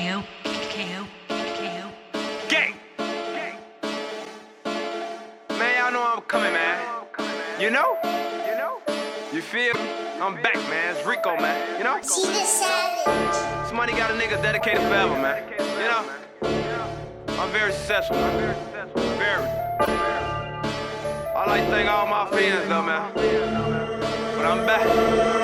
KO, KO, KO. Gang. Man, y'all know I'm coming, man. You know? You know? You feel me? I'm back, man. It's Rico, man. You know? She the savage. This money got a nigga dedicated forever, man. You know? I'm very successful, man. Very. I like to thank all my fans, though, man. But I'm back.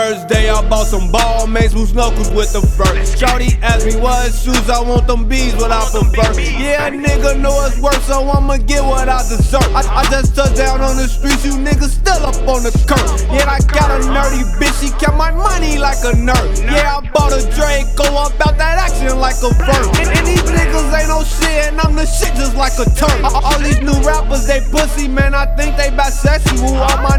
First day I bought some ball mates, boots knuckles with the fur. Shorty asked me what shoes I want them bees what I prefer. Yeah, a nigga know it's worth, so I'ma get what I deserve. I, I just touched down on the streets, you niggas still up on the curb. Yeah, I got a nerdy bitch, she kept my money like a nerd. Yeah, I bought a Draco about that action like a verb. And, and these niggas ain't no shit, and I'm the shit just like a turd. All, all these new rappers, they pussy, man, I think they bisexual. All my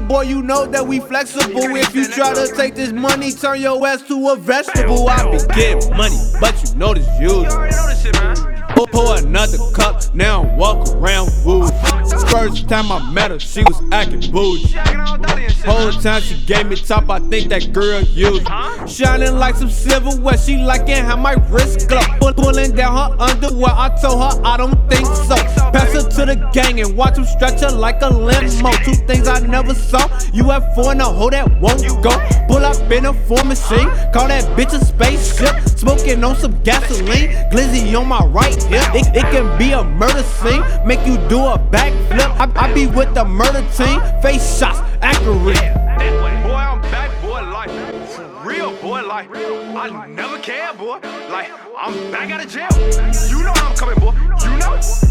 money, boy, you know that we flexible. If you try to take this money, turn your ass to a vegetable. I be getting money, but you know this You usual. already know this shit, man. Pour, pour another cup, now I walk around woo. First time I met her, she was acting bougie. She acting all dirty and shit, Whole time she gave me top, I think that girl used. Shining like some silver, silverware, she liking how my wrist glow. Pull- Pulling down her underwear, I told her I don't think so. To the gang and watch them stretch her like a limo. Two things I never saw. You have four in a hole that won't go. Pull up in a four machine, call that bitch a spaceship. Smoking on some gasoline, glizzy on my right hip. It, it can be a murder scene, make you do a backflip. I, I be with the murder team, face shots, accurate. Boy, I'm back, boy, like, for real, boy, like, I never care, boy. Like, I'm back out of jail. You know I'm coming, boy. You know?